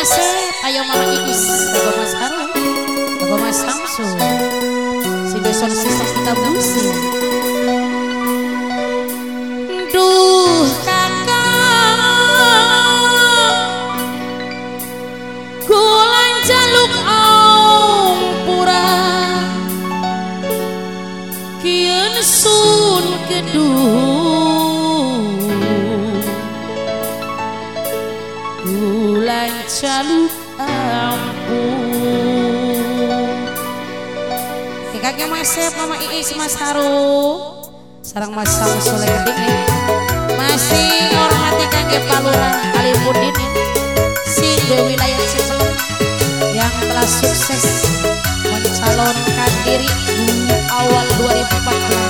Asep, ayo mama Iis, Lagu Mas Haru, Lagu Mas Samsu, si beson sistem kita busi. Jaluk ampun kakek Mas Sep, Mama Iis, Mas Haru. Sarang Mas Samsul Geding ya Masih menghormati kakek Palura Si Dewi Wilayah Ciceleng Yang telah sukses mencalonkan diri di awal 2014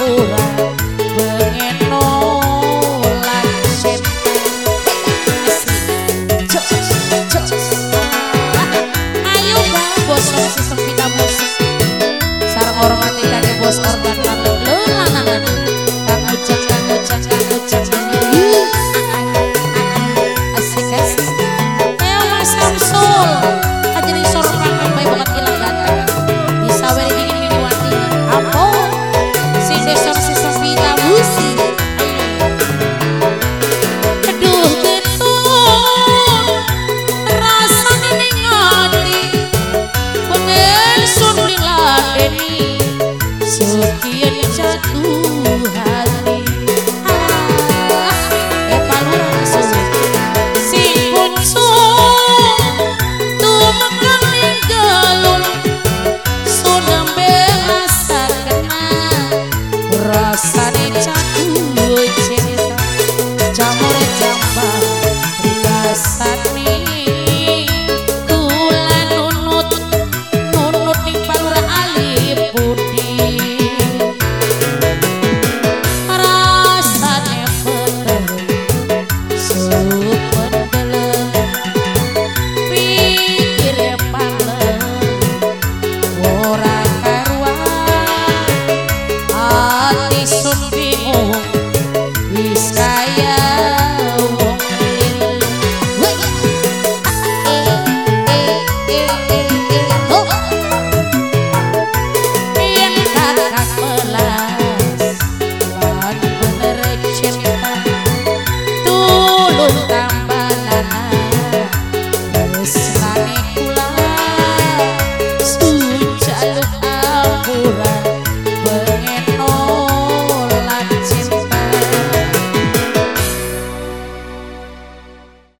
ampura Pengen Lalu aku